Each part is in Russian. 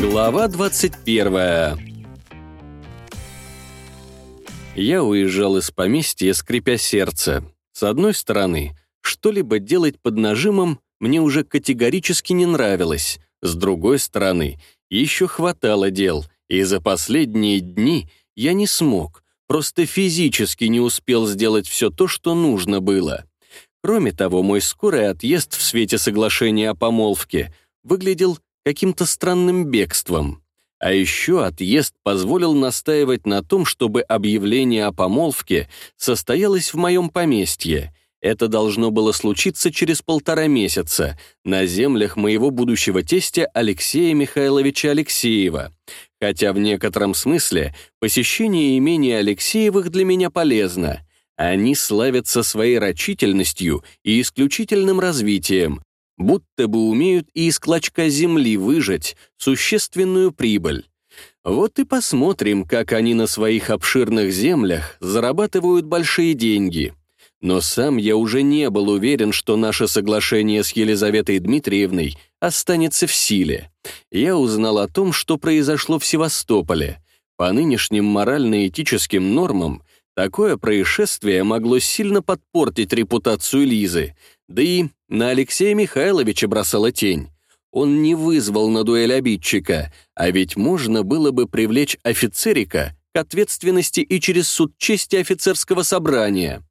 Глава 21 Я уезжал из поместья, скрипя сердце. С одной стороны, что-либо делать под нажимом мне уже категорически не нравилось. С другой стороны, еще хватало дел, и за последние дни я не смог, просто физически не успел сделать все то, что нужно было. Кроме того, мой скорый отъезд в свете соглашения о помолвке выглядел каким-то странным бегством. А еще отъезд позволил настаивать на том, чтобы объявление о помолвке состоялось в моем поместье. Это должно было случиться через полтора месяца на землях моего будущего тестя Алексея Михайловича Алексеева. Хотя в некотором смысле посещение имения Алексеевых для меня полезно. Они славятся своей рачительностью и исключительным развитием, будто бы умеют и из клочка земли выжать существенную прибыль. Вот и посмотрим, как они на своих обширных землях зарабатывают большие деньги. Но сам я уже не был уверен, что наше соглашение с Елизаветой Дмитриевной останется в силе. Я узнал о том, что произошло в Севастополе. По нынешним морально-этическим нормам такое происшествие могло сильно подпортить репутацию Лизы, да и на Алексея Михайловича бросала тень. Он не вызвал на дуэль обидчика, а ведь можно было бы привлечь офицерика к ответственности и через суд чести офицерского собрания.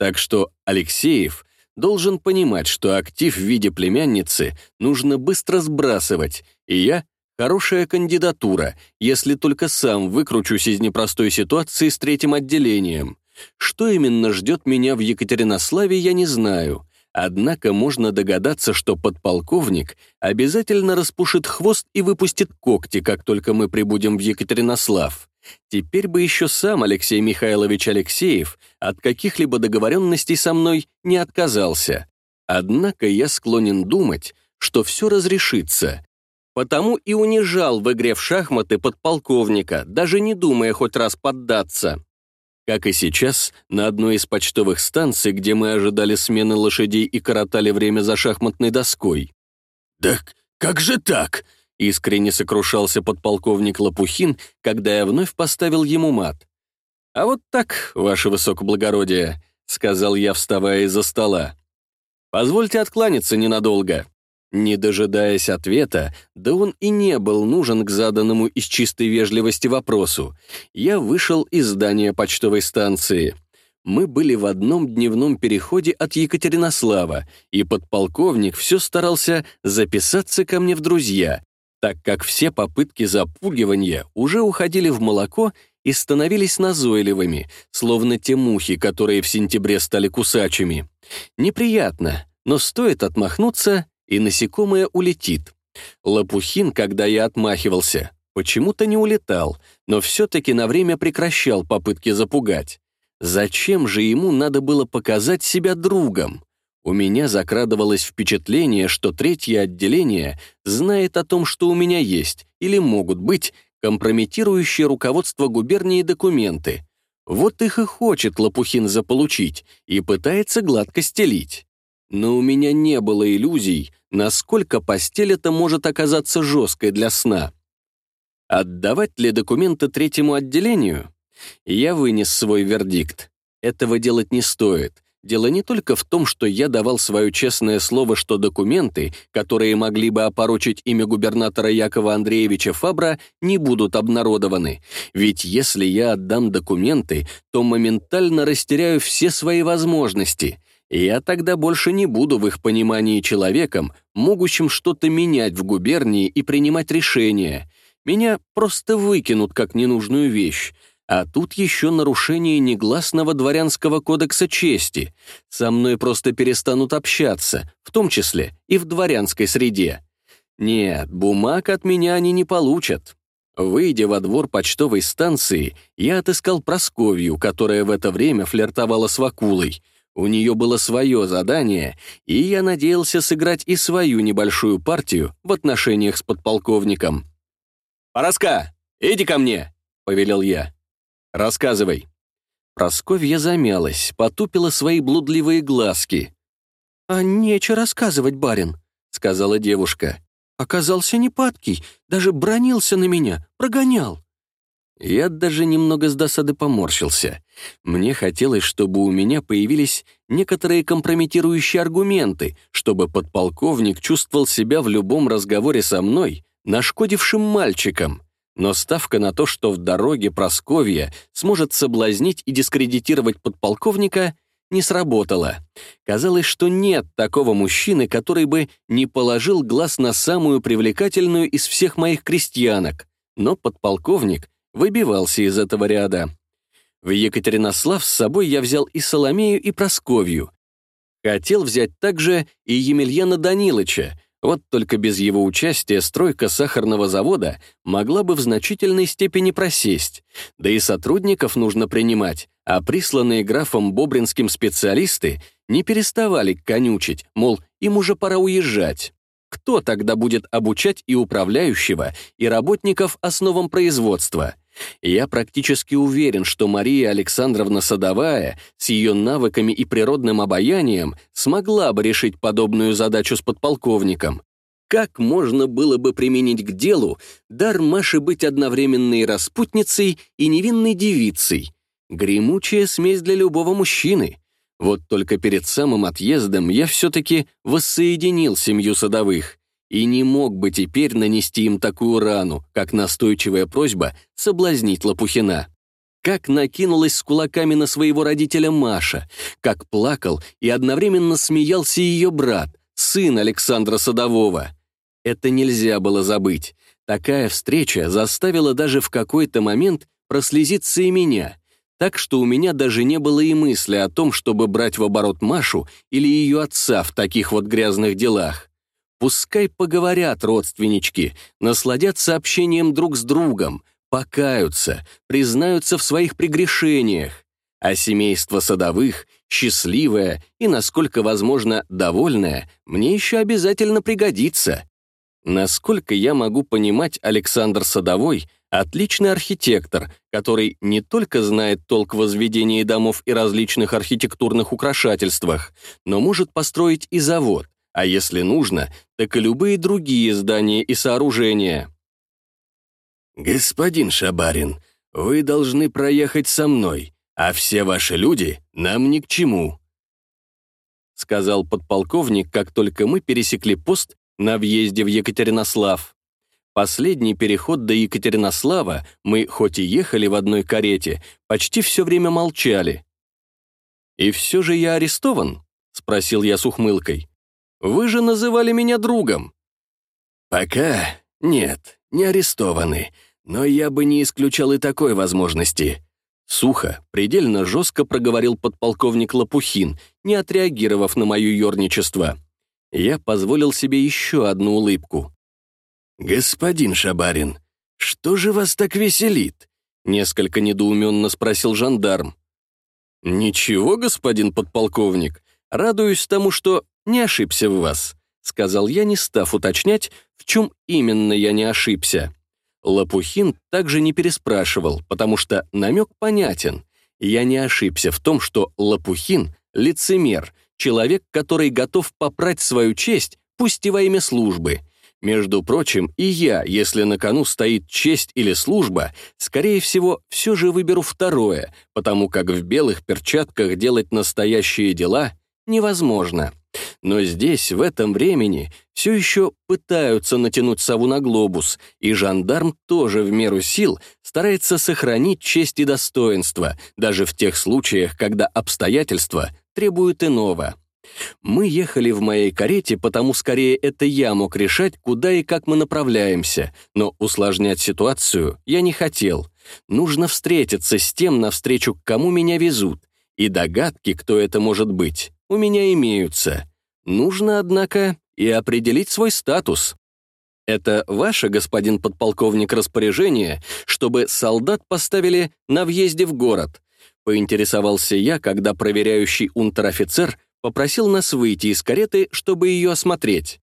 Так что Алексеев должен понимать, что актив в виде племянницы нужно быстро сбрасывать, и я — хорошая кандидатура, если только сам выкручусь из непростой ситуации с третьим отделением. Что именно ждет меня в Екатеринославе, я не знаю. Однако можно догадаться, что подполковник обязательно распушит хвост и выпустит когти, как только мы прибудем в Екатеринослав. Теперь бы еще сам Алексей Михайлович Алексеев от каких-либо договоренностей со мной не отказался. Однако я склонен думать, что все разрешится. Потому и унижал в игре в шахматы подполковника, даже не думая хоть раз поддаться. Как и сейчас, на одной из почтовых станций, где мы ожидали смены лошадей и коротали время за шахматной доской. «Да как же так?» — искренне сокрушался подполковник Лопухин, когда я вновь поставил ему мат. «А вот так, ваше высокоблагородие», — сказал я, вставая из-за стола. «Позвольте откланяться ненадолго». Не дожидаясь ответа, да он и не был нужен к заданному из чистой вежливости вопросу, я вышел из здания почтовой станции. Мы были в одном дневном переходе от Екатеринослава, и подполковник все старался записаться ко мне в друзья, так как все попытки запугивания уже уходили в молоко и становились назойливыми, словно те мухи, которые в сентябре стали кусачими. Неприятно, но стоит отмахнуться, и насекомое улетит. Лопухин, когда я отмахивался, почему-то не улетал, но все-таки на время прекращал попытки запугать. Зачем же ему надо было показать себя другом? У меня закрадывалось впечатление, что третье отделение знает о том, что у меня есть, или могут быть, компрометирующие руководство губернии документы. Вот их и хочет Лопухин заполучить и пытается гладко стелить но у меня не было иллюзий, насколько постель это может оказаться жесткой для сна. Отдавать ли документы третьему отделению? Я вынес свой вердикт. Этого делать не стоит. Дело не только в том, что я давал свое честное слово, что документы, которые могли бы опорочить имя губернатора Якова Андреевича Фабра, не будут обнародованы. Ведь если я отдам документы, то моментально растеряю все свои возможности я тогда больше не буду в их понимании человеком, могущим что-то менять в губернии и принимать решения. Меня просто выкинут как ненужную вещь. А тут еще нарушение негласного дворянского кодекса чести. Со мной просто перестанут общаться, в том числе и в дворянской среде. Нет, бумаг от меня они не получат. Выйдя во двор почтовой станции, я отыскал Просковью, которая в это время флиртовала с Вакулой — у нее было свое задание, и я надеялся сыграть и свою небольшую партию в отношениях с подполковником. «Пороска, иди ко мне!» — повелел я. «Рассказывай». Просковья замялась, потупила свои блудливые глазки. «А нечего рассказывать, барин», — сказала девушка. «Оказался непадкий, даже бронился на меня, прогонял». Я даже немного с досады поморщился. Мне хотелось, чтобы у меня появились некоторые компрометирующие аргументы, чтобы подполковник чувствовал себя в любом разговоре со мной нашкодившим мальчиком. Но ставка на то, что в дороге Просковья сможет соблазнить и дискредитировать подполковника, не сработала. Казалось, что нет такого мужчины, который бы не положил глаз на самую привлекательную из всех моих крестьянок. Но подполковник выбивался из этого ряда. В Екатеринослав с собой я взял и Соломею, и Просковью. Хотел взять также и Емельяна Данилыча, вот только без его участия стройка сахарного завода могла бы в значительной степени просесть, да и сотрудников нужно принимать, а присланные графом Бобринским специалисты не переставали конючить, мол, им уже пора уезжать. Кто тогда будет обучать и управляющего, и работников основам производства? Я практически уверен, что Мария Александровна Садовая с ее навыками и природным обаянием смогла бы решить подобную задачу с подполковником. Как можно было бы применить к делу дар Маши быть одновременно и распутницей, и невинной девицей? Гремучая смесь для любого мужчины. Вот только перед самым отъездом я все-таки воссоединил семью Садовых и не мог бы теперь нанести им такую рану, как настойчивая просьба соблазнить Лопухина. Как накинулась с кулаками на своего родителя Маша, как плакал и одновременно смеялся ее брат, сын Александра Садового. Это нельзя было забыть. Такая встреча заставила даже в какой-то момент прослезиться и меня, так что у меня даже не было и мысли о том, чтобы брать в оборот Машу или ее отца в таких вот грязных делах. Пускай поговорят родственнички, насладятся общением друг с другом, покаются, признаются в своих прегрешениях. А семейство садовых, счастливое и, насколько возможно, довольное, мне еще обязательно пригодится. Насколько я могу понимать, Александр Садовой — отличный архитектор, который не только знает толк в возведении домов и различных архитектурных украшательствах, но может построить и завод, а если нужно, так и любые другие здания и сооружения. «Господин Шабарин, вы должны проехать со мной, а все ваши люди нам ни к чему», сказал подполковник, как только мы пересекли пост на въезде в Екатеринослав. Последний переход до Екатеринослава мы, хоть и ехали в одной карете, почти все время молчали. «И все же я арестован?» — спросил я с ухмылкой. Вы же называли меня другом». «Пока нет, не арестованы, но я бы не исключал и такой возможности». Сухо, предельно жестко проговорил подполковник Лопухин, не отреагировав на мое ерничество. Я позволил себе еще одну улыбку. «Господин Шабарин, что же вас так веселит?» Несколько недоуменно спросил жандарм. «Ничего, господин подполковник. Радуюсь тому, что не ошибся в вас», — сказал я, не став уточнять, в чем именно я не ошибся. Лопухин также не переспрашивал, потому что намек понятен. Я не ошибся в том, что Лопухин — лицемер, человек, который готов попрать свою честь, пусть и во имя службы. Между прочим, и я, если на кону стоит честь или служба, скорее всего, все же выберу второе, потому как в белых перчатках делать настоящие дела невозможно. Но здесь, в этом времени, все еще пытаются натянуть сову на глобус, и жандарм тоже в меру сил старается сохранить честь и достоинство, даже в тех случаях, когда обстоятельства требуют иного. Мы ехали в моей карете, потому скорее это я мог решать, куда и как мы направляемся, но усложнять ситуацию я не хотел. Нужно встретиться с тем, навстречу к кому меня везут, и догадки, кто это может быть, у меня имеются. Нужно, однако, и определить свой статус. Это ваше, господин подполковник, распоряжение, чтобы солдат поставили на въезде в город. Поинтересовался я, когда проверяющий унтер-офицер попросил нас выйти из кареты, чтобы ее осмотреть.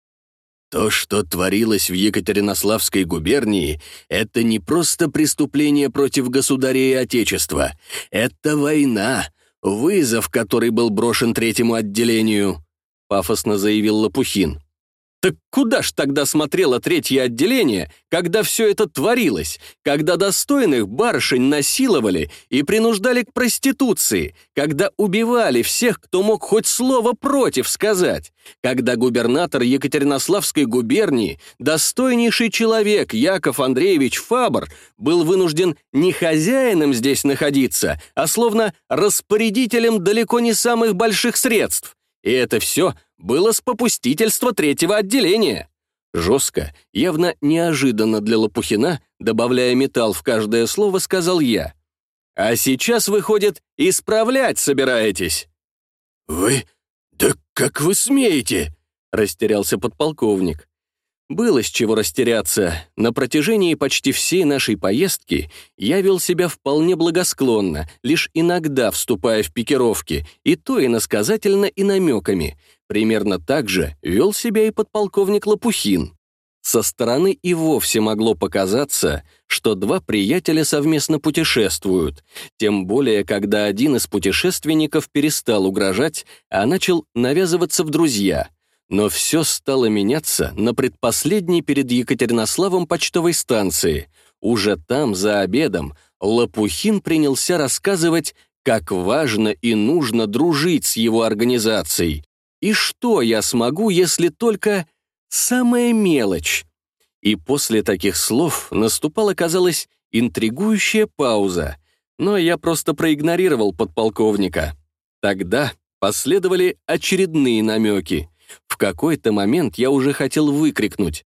То, что творилось в Екатеринославской губернии, это не просто преступление против государя и Отечества. Это война, вызов, который был брошен третьему отделению пафосно заявил Лопухин. Так куда ж тогда смотрело третье отделение, когда все это творилось, когда достойных барышень насиловали и принуждали к проституции, когда убивали всех, кто мог хоть слово против сказать, когда губернатор Екатеринославской губернии, достойнейший человек Яков Андреевич Фабр, был вынужден не хозяином здесь находиться, а словно распорядителем далеко не самых больших средств. И это все – было с попустительства третьего отделения. Жестко, явно неожиданно для Лопухина, добавляя металл в каждое слово, сказал я. «А сейчас, выходит, исправлять собираетесь». «Вы? Да как вы смеете?» — растерялся подполковник. Было с чего растеряться. На протяжении почти всей нашей поездки я вел себя вполне благосклонно, лишь иногда вступая в пикировки, и то иносказательно и намеками. Примерно так же вел себя и подполковник Лопухин. Со стороны и вовсе могло показаться, что два приятеля совместно путешествуют, тем более, когда один из путешественников перестал угрожать, а начал навязываться в друзья. Но все стало меняться на предпоследней перед Екатеринославом почтовой станции. Уже там, за обедом, Лопухин принялся рассказывать, как важно и нужно дружить с его организацией, и что я смогу, если только самая мелочь? И после таких слов наступала, казалось, интригующая пауза, но я просто проигнорировал подполковника. Тогда последовали очередные намеки. В какой-то момент я уже хотел выкрикнуть.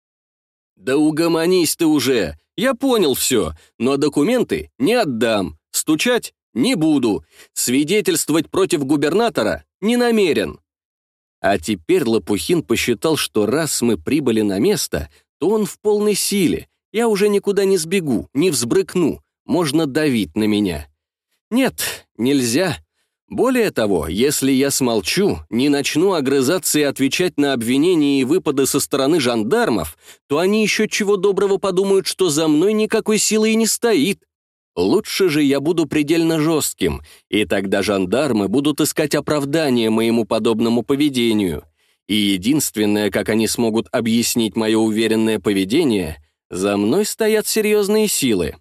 «Да угомонись ты уже! Я понял все, но документы не отдам, стучать не буду, свидетельствовать против губернатора не намерен». А теперь Лопухин посчитал, что раз мы прибыли на место, то он в полной силе. Я уже никуда не сбегу, не взбрыкну. Можно давить на меня. Нет, нельзя. Более того, если я смолчу, не начну огрызаться и отвечать на обвинения и выпады со стороны жандармов, то они еще чего доброго подумают, что за мной никакой силы и не стоит. Лучше же я буду предельно жестким, и тогда жандармы будут искать оправдание моему подобному поведению. И единственное, как они смогут объяснить мое уверенное поведение, за мной стоят серьезные силы.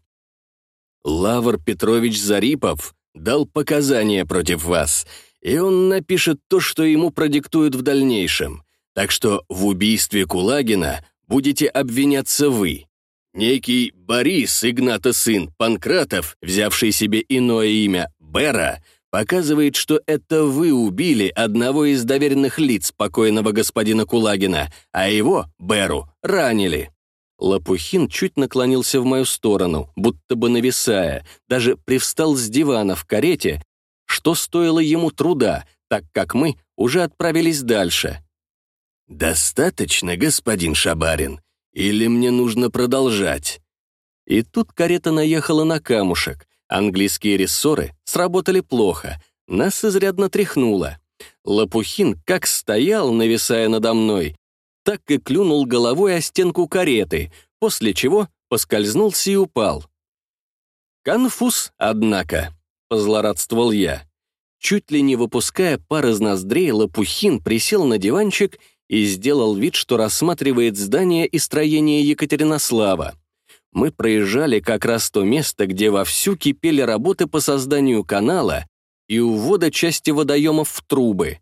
Лавр Петрович Зарипов дал показания против вас, и он напишет то, что ему продиктуют в дальнейшем. Так что в убийстве Кулагина будете обвиняться вы. Некий Борис, Игната сын, Панкратов, взявший себе иное имя Бера, показывает, что это вы убили одного из доверенных лиц покойного господина Кулагина, а его, Беру, ранили. Лопухин чуть наклонился в мою сторону, будто бы нависая, даже привстал с дивана в карете, что стоило ему труда, так как мы уже отправились дальше. «Достаточно, господин Шабарин», или мне нужно продолжать?» И тут карета наехала на камушек. Английские рессоры сработали плохо. Нас изрядно тряхнуло. Лопухин как стоял, нависая надо мной, так и клюнул головой о стенку кареты, после чего поскользнулся и упал. «Конфуз, однако», — позлорадствовал я. Чуть ли не выпуская пар из ноздрей, Лопухин присел на диванчик и сделал вид, что рассматривает здание и строение Екатеринослава. Мы проезжали как раз то место, где вовсю кипели работы по созданию канала и увода части водоемов в трубы.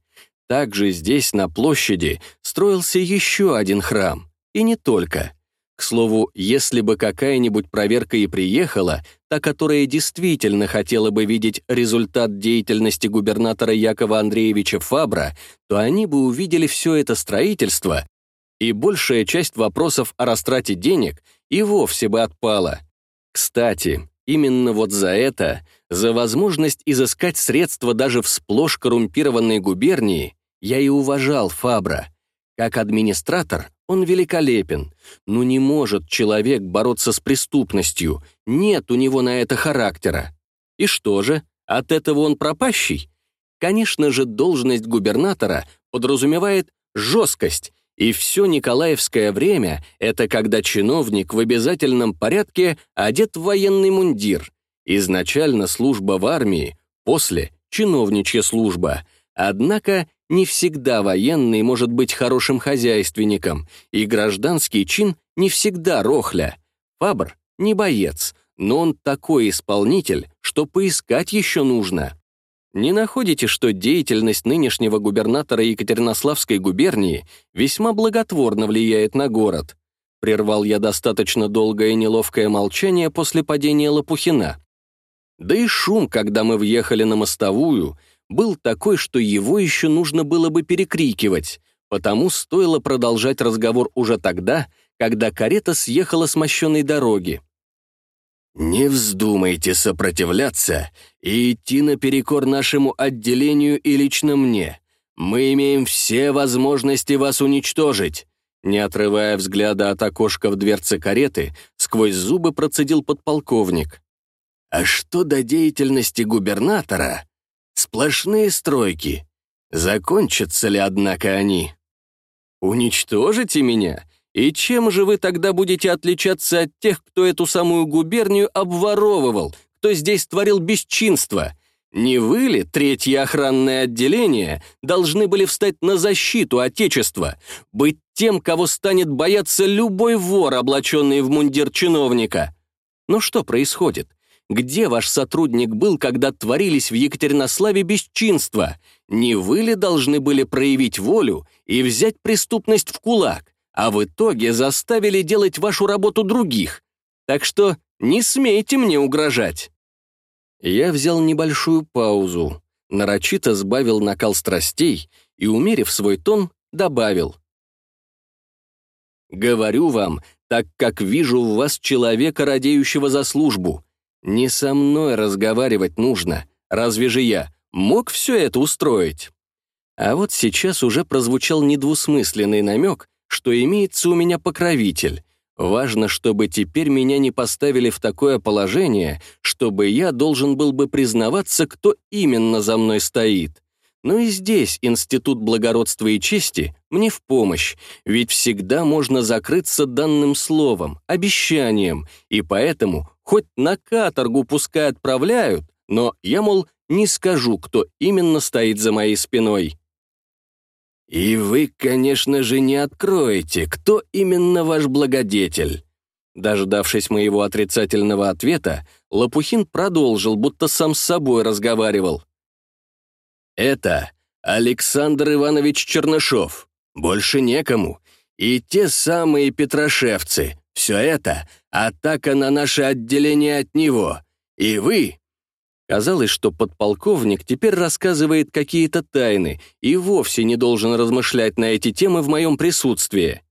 Также здесь, на площади, строился еще один храм. И не только. К слову, если бы какая-нибудь проверка и приехала, та, которая действительно хотела бы видеть результат деятельности губернатора Якова Андреевича Фабра, то они бы увидели все это строительство, и большая часть вопросов о растрате денег и вовсе бы отпала. Кстати, именно вот за это, за возможность изыскать средства даже в сплошь коррумпированной губернии, я и уважал Фабра. Как администратор он великолепен, но не может человек бороться с преступностью, нет у него на это характера. И что же, от этого он пропащий? Конечно же, должность губернатора подразумевает жесткость, и все николаевское время — это когда чиновник в обязательном порядке одет в военный мундир. Изначально служба в армии, после — чиновничья служба. Однако не всегда военный может быть хорошим хозяйственником, и гражданский чин не всегда рохля. Фабр не боец, но он такой исполнитель, что поискать еще нужно. Не находите, что деятельность нынешнего губернатора Екатеринославской губернии весьма благотворно влияет на город? Прервал я достаточно долгое неловкое молчание после падения Лопухина. Да и шум, когда мы въехали на мостовую, был такой, что его еще нужно было бы перекрикивать, потому стоило продолжать разговор уже тогда, когда карета съехала с мощенной дороги. «Не вздумайте сопротивляться и идти наперекор нашему отделению и лично мне. Мы имеем все возможности вас уничтожить. Не отрывая взгляда от окошка в дверце кареты, сквозь зубы процедил подполковник. «А что до деятельности губернатора? Сплошные стройки. Закончатся ли, однако, они?» «Уничтожите меня? И чем же вы тогда будете отличаться от тех, кто эту самую губернию обворовывал, кто здесь творил бесчинство?» Не вы ли, третье охранное отделение, должны были встать на защиту Отечества, быть тем, кого станет бояться любой вор, облаченный в мундир чиновника? Но что происходит? Где ваш сотрудник был, когда творились в Екатеринославе бесчинства? Не вы ли должны были проявить волю и взять преступность в кулак, а в итоге заставили делать вашу работу других? Так что не смейте мне угрожать. Я взял небольшую паузу, нарочито сбавил накал страстей и, умерив свой тон, добавил. «Говорю вам, так как вижу в вас человека, радеющего за службу. Не со мной разговаривать нужно. Разве же я мог все это устроить?» А вот сейчас уже прозвучал недвусмысленный намек, что имеется у меня покровитель, Важно, чтобы теперь меня не поставили в такое положение, чтобы я должен был бы признаваться, кто именно за мной стоит. Но и здесь Институт благородства и чести мне в помощь, ведь всегда можно закрыться данным словом, обещанием, и поэтому хоть на каторгу пускай отправляют, но я, мол, не скажу, кто именно стоит за моей спиной. «И вы, конечно же, не откроете, кто именно ваш благодетель». Дождавшись моего отрицательного ответа, Лопухин продолжил, будто сам с собой разговаривал. «Это Александр Иванович Чернышов. Больше некому. И те самые петрошевцы. Все это — атака на наше отделение от него. И вы Казалось, что подполковник теперь рассказывает какие-то тайны и вовсе не должен размышлять на эти темы в моем присутствии.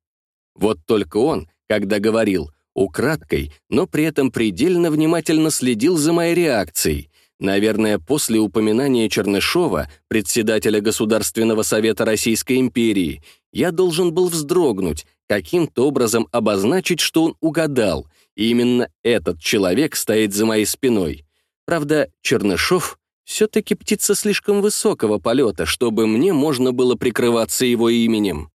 Вот только он, когда говорил, украдкой, но при этом предельно внимательно следил за моей реакцией. Наверное, после упоминания Чернышова, председателя Государственного совета Российской империи, я должен был вздрогнуть, каким-то образом обозначить, что он угадал, именно этот человек стоит за моей спиной. Правда, Чернышов все-таки птица слишком высокого полета, чтобы мне можно было прикрываться его именем.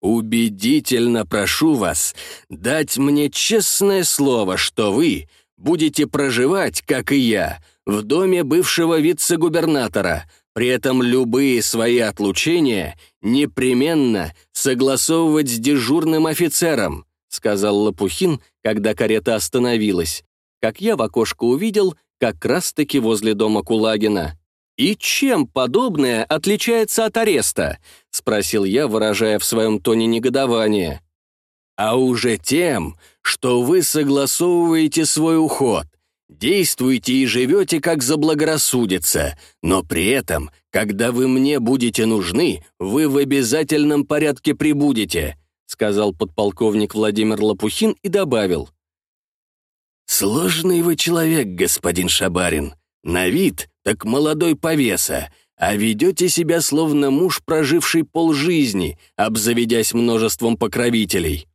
«Убедительно прошу вас дать мне честное слово, что вы будете проживать, как и я, в доме бывшего вице-губернатора, при этом любые свои отлучения непременно согласовывать с дежурным офицером», сказал Лопухин, когда карета остановилась. Как я в окошко увидел, как раз-таки возле дома Кулагина. «И чем подобное отличается от ареста?» — спросил я, выражая в своем тоне негодование. «А уже тем, что вы согласовываете свой уход, действуете и живете как заблагорассудится, но при этом, когда вы мне будете нужны, вы в обязательном порядке прибудете», — сказал подполковник Владимир Лопухин и добавил. «Сложный вы человек, господин Шабарин. На вид так молодой повеса, а ведете себя словно муж, проживший полжизни, обзаведясь множеством покровителей.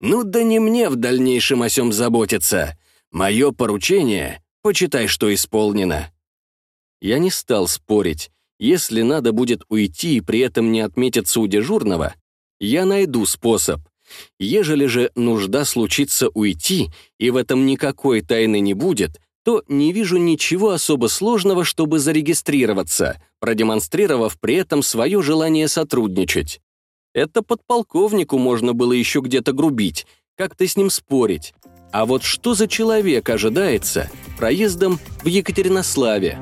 Ну да не мне в дальнейшем о сём заботиться. Мое поручение, почитай, что исполнено». Я не стал спорить. Если надо будет уйти и при этом не отметиться у дежурного, я найду способ. Ежели же нужда случится уйти, и в этом никакой тайны не будет, то не вижу ничего особо сложного, чтобы зарегистрироваться, продемонстрировав при этом свое желание сотрудничать. Это подполковнику можно было еще где-то грубить, как-то с ним спорить. А вот что за человек ожидается проездом в Екатеринославе?